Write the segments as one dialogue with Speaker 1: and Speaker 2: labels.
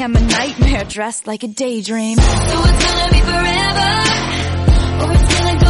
Speaker 1: morning, I'm a nightmare dressed like a daydream. So it's gonna be forever, or it's gonna go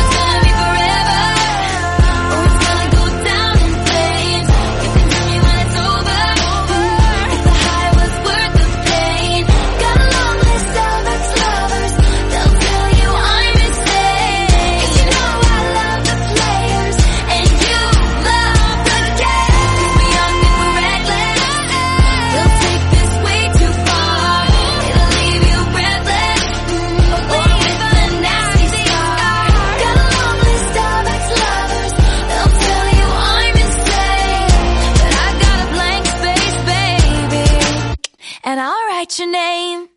Speaker 1: and I'll write your name.